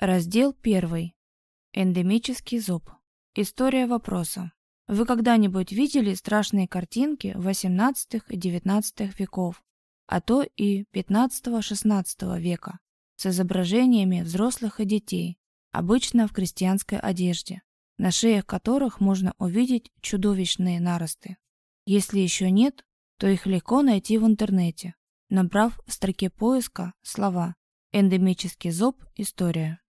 Раздел 1. Эндемический зуб. История вопроса. Вы когда-нибудь видели страшные картинки XVIII и XIX веков, а то и XV-XVI века, с изображениями взрослых и детей, обычно в крестьянской одежде, на шеях которых можно увидеть чудовищные наросты? Если еще нет, то их легко найти в интернете, набрав в строке поиска слова «эндемический зоб. История».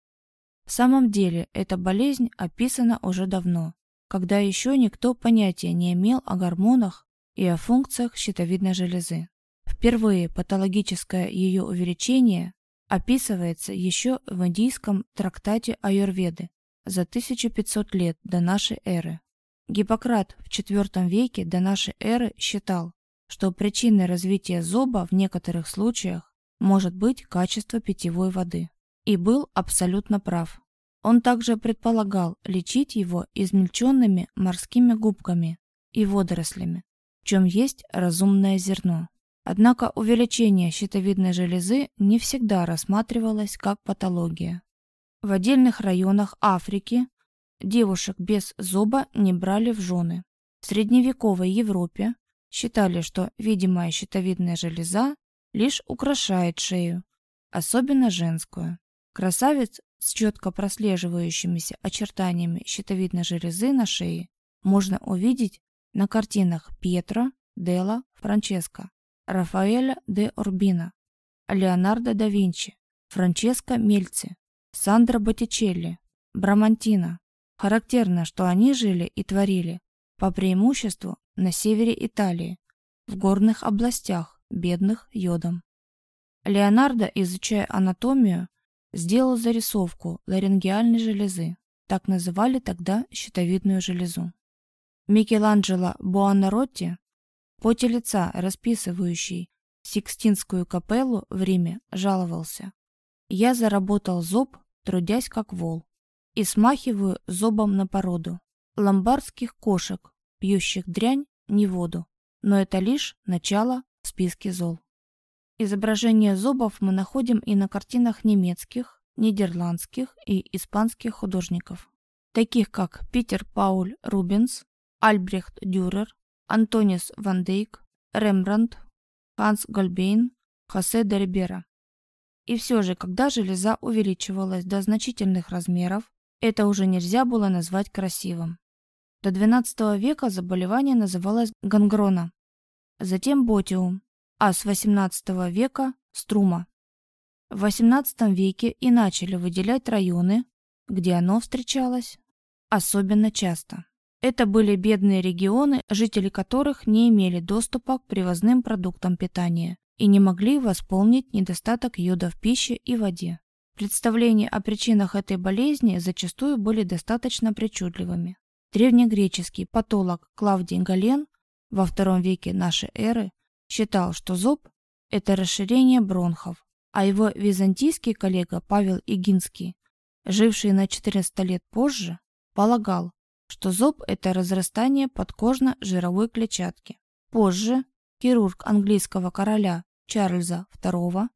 В самом деле, эта болезнь описана уже давно, когда еще никто понятия не имел о гормонах и о функциях щитовидной железы. Впервые патологическое ее увеличение описывается еще в индийском трактате Аюрведы за 1500 лет до нашей эры. Гиппократ в IV веке до нашей эры считал, что причиной развития зоба в некоторых случаях может быть качество питьевой воды. И был абсолютно прав. Он также предполагал лечить его измельченными морскими губками и водорослями, в чем есть разумное зерно. Однако увеличение щитовидной железы не всегда рассматривалось как патология. В отдельных районах Африки девушек без зуба не брали в жены. В средневековой Европе считали, что видимая щитовидная железа лишь украшает шею, особенно женскую. Красавец с четко прослеживающимися очертаниями щитовидной железы на шее можно увидеть на картинах Пьетро, Делла, Франческо, Рафаэля де Урбина, Леонардо да Винчи, Франческо Мельци, Сандро Боттичелли, Брамантино. Характерно, что они жили и творили по преимуществу на севере Италии, в горных областях, бедных йодом. Леонардо, изучая анатомию, сделал зарисовку ларингеальной железы, так называли тогда щитовидную железу. Микеланджело Буонаротти поте лица, расписывающий Сикстинскую капеллу в Риме, жаловался. «Я заработал зоб, трудясь как вол, и смахиваю зобом на породу. Ломбардских кошек, пьющих дрянь, не воду. Но это лишь начало в списке зол». Изображения зобов мы находим и на картинах немецких, нидерландских и испанских художников, таких как Питер Пауль Рубенс, Альбрехт Дюрер, Антонис Ван Дейк, Рембрандт, Ханс Гольбейн, Хосе де Рибера. И все же, когда железа увеличивалась до значительных размеров, это уже нельзя было назвать красивым. До XII века заболевание называлось гангрона, затем ботиум, а с XVIII века – струма. В XVIII веке и начали выделять районы, где оно встречалось особенно часто. Это были бедные регионы, жители которых не имели доступа к привозным продуктам питания и не могли восполнить недостаток йода в пище и воде. Представления о причинах этой болезни зачастую были достаточно причудливыми. Древнегреческий патолог Клавдий Гален во втором веке нашей эры считал, что зоб – это расширение бронхов, а его византийский коллега Павел Игинский, живший на 400 лет позже, полагал, что зоб – это разрастание подкожно-жировой клетчатки. Позже хирург английского короля Чарльза II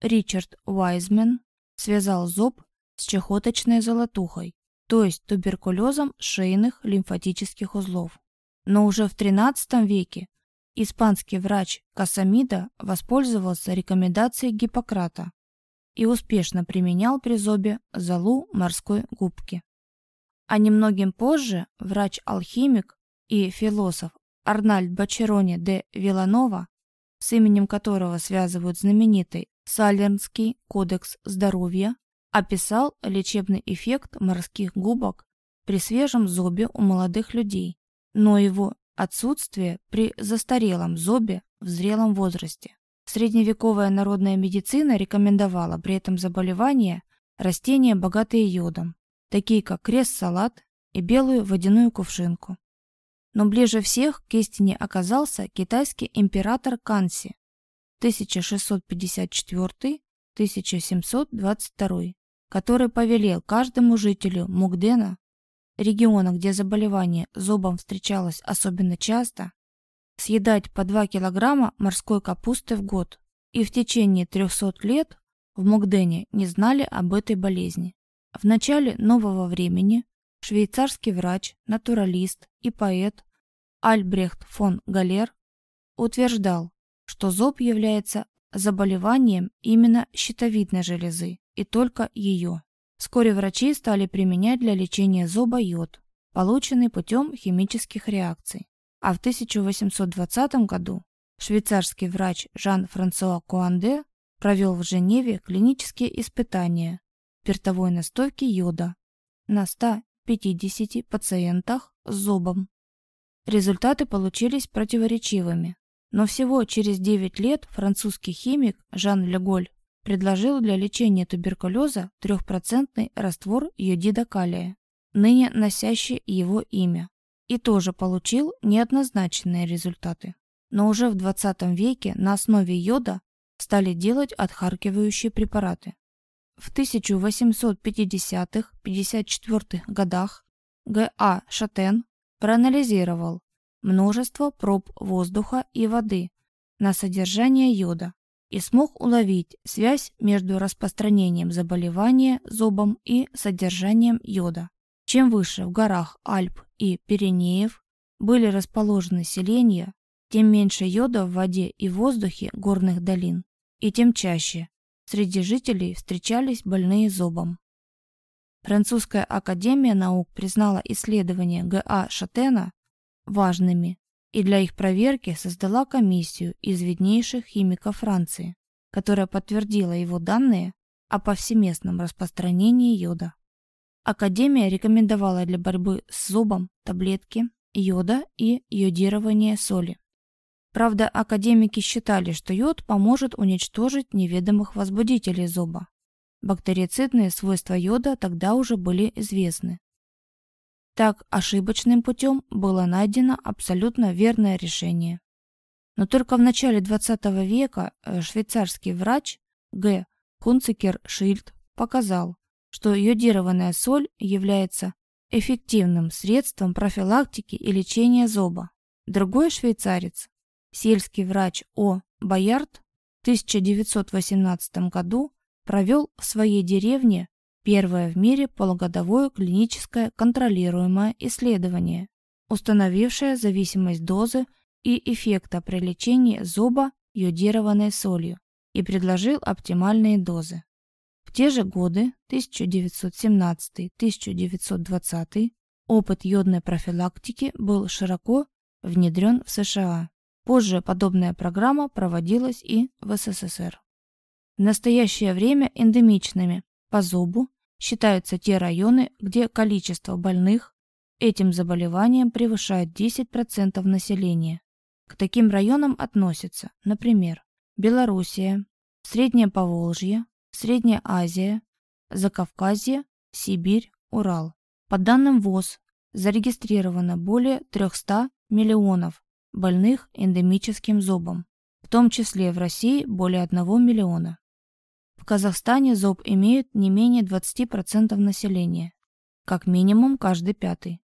Ричард Уайзмен связал зоб с чехоточной золотухой, то есть туберкулезом шейных лимфатических узлов. Но уже в XIII веке испанский врач Касамида воспользовался рекомендацией Гиппократа и успешно применял при зобе золу морской губки. А немногим позже врач-алхимик и философ Арнальд Бачерони де Виланова, с именем которого связывают знаменитый Салернский кодекс здоровья, описал лечебный эффект морских губок при свежем зобе у молодых людей, но его отсутствие при застарелом зобе в зрелом возрасте. Средневековая народная медицина рекомендовала при этом заболевании растения, богатые йодом, такие как крест-салат и белую водяную кувшинку. Но ближе всех к истине оказался китайский император Канси 1664-1722, который повелел каждому жителю Мугдена, региона, где заболевание зубом встречалось особенно часто, съедать по 2 килограмма морской капусты в год, и в течение 300 лет в Мугдене не знали об этой болезни. В начале нового времени швейцарский врач, натуралист и поэт Альбрехт фон Галер утверждал, что зоб является заболеванием именно щитовидной железы и только ее. Вскоре врачи стали применять для лечения зоба йод, полученный путем химических реакций. А в 1820 году швейцарский врач Жан-Франсуа Куанде провел в Женеве клинические испытания спиртовой настойки йода на 150 пациентах с зобом. Результаты получились противоречивыми, но всего через 9 лет французский химик Жан Леголь предложил для лечения туберкулеза трехпроцентный раствор йодида калия, ныне носящий его имя, и тоже получил неоднозначные результаты. Но уже в 20 веке на основе йода стали делать отхаркивающие препараты. В 1850-54 годах Г.А. Шатен проанализировал множество проб воздуха и воды на содержание йода и смог уловить связь между распространением заболевания зобом и содержанием йода. Чем выше в горах Альп и Пиренеев были расположены селения, тем меньше йода в воде и воздухе горных долин, и тем чаще среди жителей встречались больные зобом. Французская академия наук признала исследования Г.А. Шатена важными и для их проверки создала комиссию из виднейших химиков Франции, которая подтвердила его данные о повсеместном распространении йода. Академия рекомендовала для борьбы с зубом таблетки йода и йодирование соли. Правда, академики считали, что йод поможет уничтожить неведомых возбудителей зуба. Бактерицидные свойства йода тогда уже были известны. Так ошибочным путем было найдено абсолютно верное решение. Но только в начале 20 века э, швейцарский врач Г. Хунцикер Шильд показал, что йодированная соль является эффективным средством профилактики и лечения зуба. Другой швейцарец, сельский врач О. Боярд в 1918 году провел в своей деревне первое в мире полугодовое клиническое контролируемое исследование, установившее зависимость дозы и эффекта при лечении зуба йодированной солью и предложил оптимальные дозы. В те же годы, 1917-1920, опыт йодной профилактики был широко внедрен в США. Позже подобная программа проводилась и в СССР. В настоящее время эндемичными по зубу считаются те районы, где количество больных этим заболеванием превышает 10% населения. К таким районам относятся, например, Белоруссия, Среднее Поволжье, Средняя Азия, Закавказье, Сибирь, Урал. По данным ВОЗ, зарегистрировано более 300 миллионов больных эндемическим зобом, в том числе в России более 1 миллиона. Казахстане зоб имеет не менее 20% населения, как минимум каждый пятый.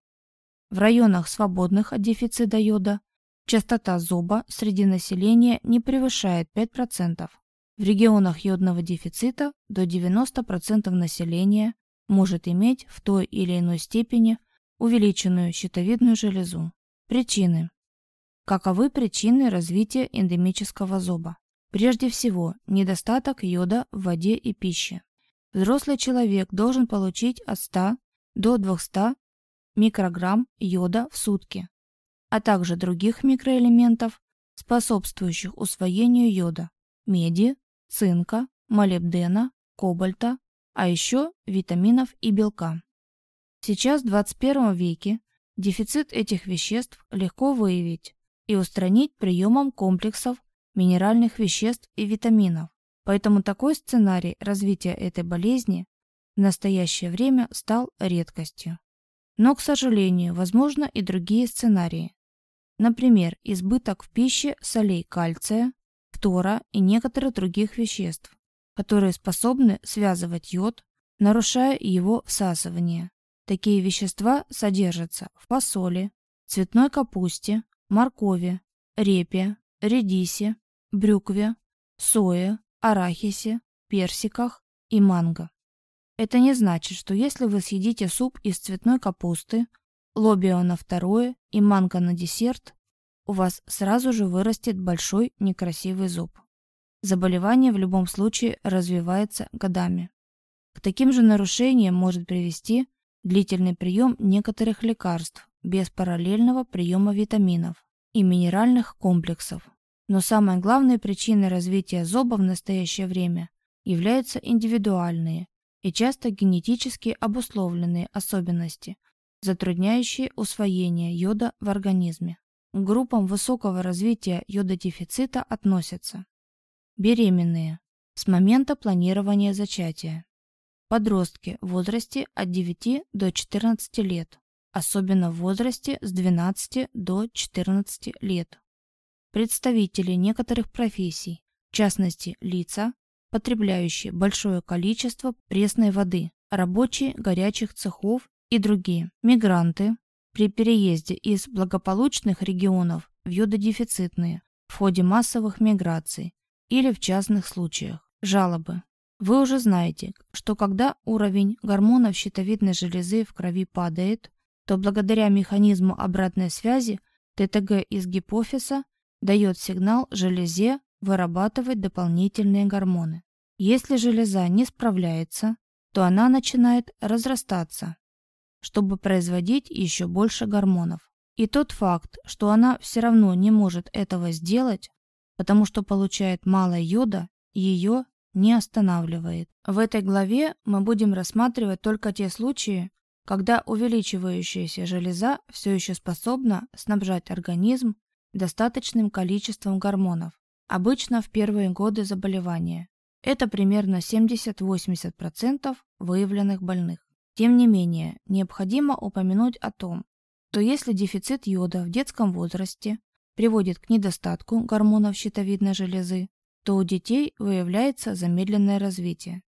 В районах, свободных от дефицита йода, частота зоба среди населения не превышает 5%. В регионах йодного дефицита до 90% населения может иметь в той или иной степени увеличенную щитовидную железу. Причины. Каковы причины развития эндемического зоба? Прежде всего, недостаток йода в воде и пище. Взрослый человек должен получить от 100 до 200 микрограмм йода в сутки, а также других микроэлементов, способствующих усвоению йода, меди, цинка, молибдена, кобальта, а еще витаминов и белка. Сейчас в 21 веке дефицит этих веществ легко выявить и устранить приемом комплексов минеральных веществ и витаминов. Поэтому такой сценарий развития этой болезни в настоящее время стал редкостью. Но, к сожалению, возможно и другие сценарии. Например, избыток в пище солей кальция, фтора и некоторых других веществ, которые способны связывать йод, нарушая его всасывание. Такие вещества содержатся в фасоли, цветной капусте, моркови, репе, редисе, брюкве, сое, арахисе, персиках и манго. Это не значит, что если вы съедите суп из цветной капусты, лобио на второе и манго на десерт, у вас сразу же вырастет большой некрасивый зуб. Заболевание в любом случае развивается годами. К таким же нарушениям может привести длительный прием некоторых лекарств без параллельного приема витаминов и минеральных комплексов. Но самой главной причиной развития зоба в настоящее время являются индивидуальные и часто генетически обусловленные особенности, затрудняющие усвоение йода в организме. К группам высокого развития йододефицита относятся беременные с момента планирования зачатия, подростки в возрасте от 9 до 14 лет, особенно в возрасте с 12 до 14 лет, представители некоторых профессий, в частности лица, потребляющие большое количество пресной воды, рабочие горячих цехов и другие, мигранты при переезде из благополучных регионов в йододефицитные в ходе массовых миграций или в частных случаях. Жалобы. Вы уже знаете, что когда уровень гормонов щитовидной железы в крови падает, то благодаря механизму обратной связи ТТГ из гипофиза дает сигнал железе вырабатывать дополнительные гормоны. Если железа не справляется, то она начинает разрастаться, чтобы производить еще больше гормонов. И тот факт, что она все равно не может этого сделать, потому что получает мало йода, ее не останавливает. В этой главе мы будем рассматривать только те случаи, когда увеличивающаяся железа все еще способна снабжать организм достаточным количеством гормонов, обычно в первые годы заболевания. Это примерно 70-80% выявленных больных. Тем не менее, необходимо упомянуть о том, что если дефицит йода в детском возрасте приводит к недостатку гормонов щитовидной железы, то у детей выявляется замедленное развитие,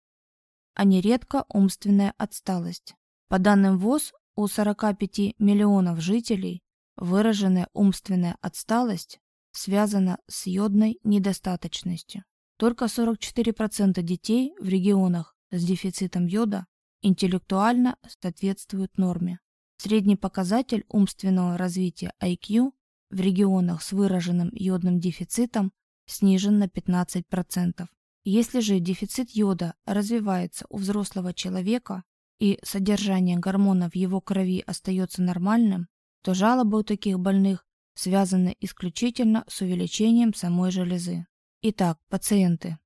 а нередко умственная отсталость. По данным ВОЗ, у 45 миллионов жителей выраженная умственная отсталость связана с йодной недостаточностью. Только 44% детей в регионах с дефицитом йода интеллектуально соответствуют норме. Средний показатель умственного развития IQ в регионах с выраженным йодным дефицитом снижен на 15%. Если же дефицит йода развивается у взрослого человека и содержание гормонов в его крови остается нормальным, то жалобы у таких больных связаны исключительно с увеличением самой железы. Итак, пациенты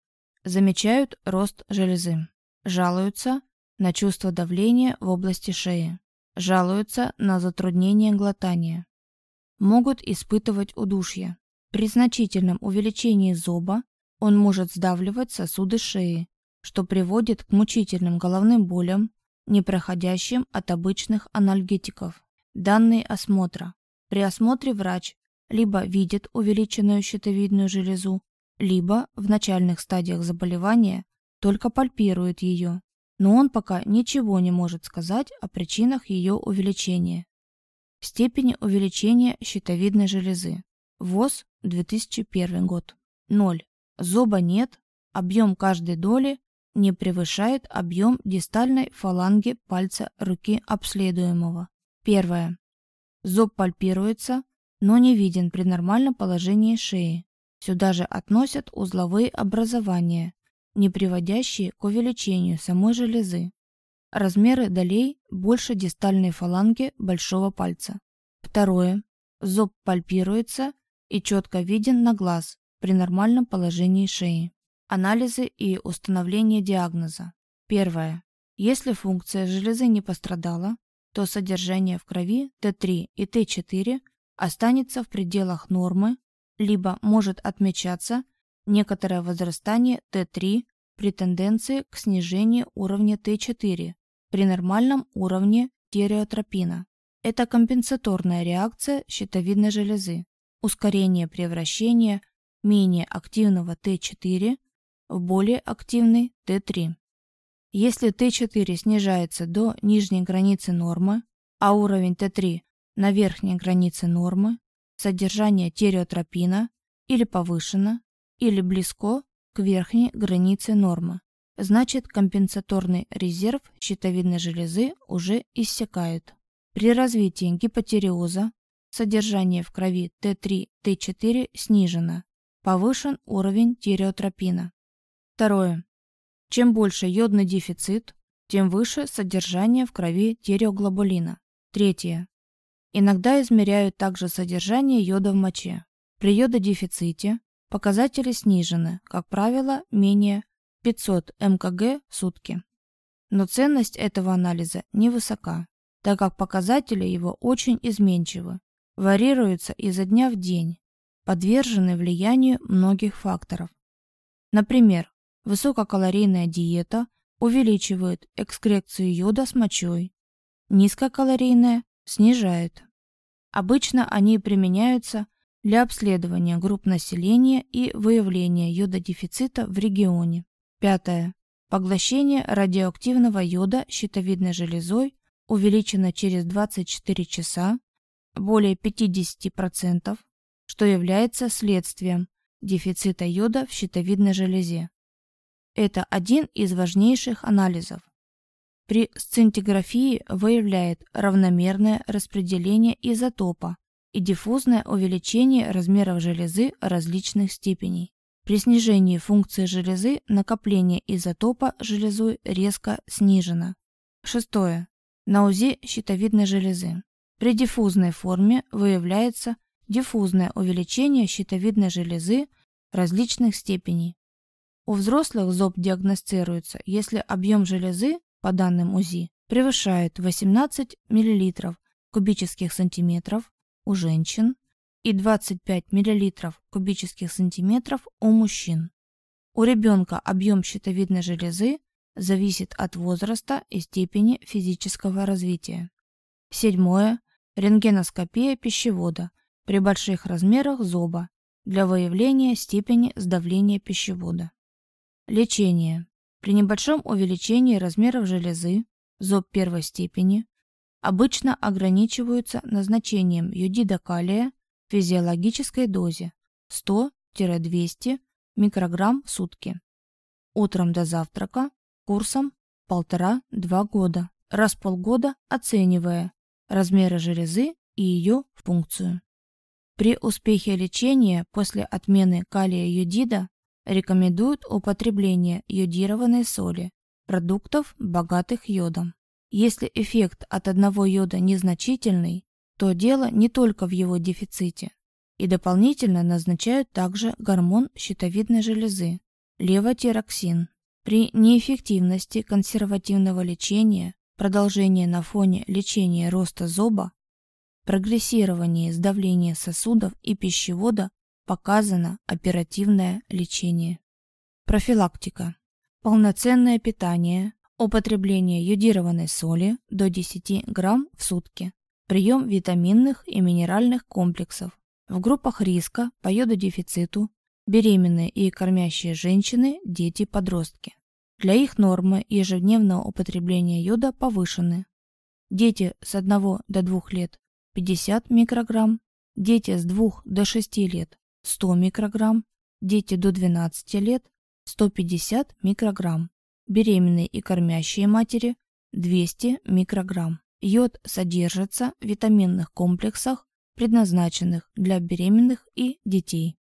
замечают рост железы, жалуются на чувство давления в области шеи, жалуются на затруднение глотания, могут испытывать удушье. При значительном увеличении зоба он может сдавливать сосуды шеи, что приводит к мучительным головным болям, не проходящим от обычных анальгетиков. Данные осмотра. При осмотре врач либо видит увеличенную щитовидную железу, либо в начальных стадиях заболевания только пальпирует ее, но он пока ничего не может сказать о причинах ее увеличения. Степень увеличения щитовидной железы. ВОЗ 2001 год. 0. Зоба нет, объем каждой доли не превышает объем дистальной фаланги пальца руки обследуемого. Первое. Зоб пальпируется, но не виден при нормальном положении шеи. Сюда же относят узловые образования, не приводящие к увеличению самой железы. Размеры долей больше дистальной фаланги большого пальца. Второе. Зоб пальпируется и четко виден на глаз при нормальном положении шеи. Анализы и установление диагноза. Первое. Если функция железы не пострадала, то содержание в крови Т3 и Т4 останется в пределах нормы, либо может отмечаться некоторое возрастание Т3 при тенденции к снижению уровня Т4 при нормальном уровне тиреотропина. Это компенсаторная реакция щитовидной железы, ускорение превращения менее активного Т4 в более активный Т3. Если Т4 снижается до нижней границы нормы, а уровень Т3 на верхней границе нормы, содержание тиреотропина или повышено, или близко к верхней границе нормы. значит компенсаторный резерв щитовидной железы уже иссякает. При развитии гипотереоза содержание в крови Т3, Т4 снижено, повышен уровень тиреотропина. Второе. Чем больше йодный дефицит, тем выше содержание в крови тиреоглобулина. Третье. Иногда измеряют также содержание йода в моче. При йододефиците показатели снижены, как правило, менее 500 мкг в сутки. Но ценность этого анализа невысока, так как показатели его очень изменчивы, варьируются изо дня в день, подвержены влиянию многих факторов. Например, высококалорийная диета увеличивает экскрекцию йода с мочой, низкокалорийная снижает. Обычно они применяются для обследования групп населения и выявления йододефицита в регионе. Пятое. Поглощение радиоактивного йода щитовидной железой увеличено через 24 часа более 50%, что является следствием дефицита йода в щитовидной железе. Это один из важнейших анализов. При сцинтиграфии выявляет равномерное распределение изотопа и диффузное увеличение размеров железы различных степеней. При снижении функции железы накопление изотопа железой резко снижено. Шестое. На УЗИ щитовидной железы. При диффузной форме выявляется диффузное увеличение щитовидной железы различных степеней. У взрослых ЗОП диагностируется, если объем железы, по данным УЗИ, превышает 18 мл кубических сантиметров у женщин и 25 мл кубических сантиметров у мужчин. У ребенка объем щитовидной железы зависит от возраста и степени физического развития. Седьмое. Рентгеноскопия пищевода при больших размерах зоба для выявления степени сдавления пищевода. Лечение. При небольшом увеличении размеров железы, зоб первой степени, обычно ограничиваются назначением йодида калия в физиологической дозе 100-200 микрограмм в сутки. Утром до завтрака курсом 1,5-2 года, раз в полгода оценивая размеры железы и ее функцию. При успехе лечения после отмены калия-йодида рекомендуют употребление йодированной соли, продуктов, богатых йодом. Если эффект от одного йода незначительный, то дело не только в его дефиците. И дополнительно назначают также гормон щитовидной железы – левотироксин. При неэффективности консервативного лечения, продолжение на фоне лечения роста зоба, прогрессировании сдавления сосудов и пищевода показано оперативное лечение. Профилактика. Полноценное питание, Употребление йодированной соли до 10 грамм в сутки. Прием витаминных и минеральных комплексов. В группах риска по йододефициту беременные и кормящие женщины, дети, подростки. Для их нормы ежедневного употребления йода повышены. Дети с 1 до 2 лет 50 микрограмм, дети с 2 до 6 лет 100 микрограмм, дети до 12 лет 150 микрограмм беременные и кормящие матери 200 микрограмм. Йод содержится в витаминных комплексах, предназначенных для беременных и детей.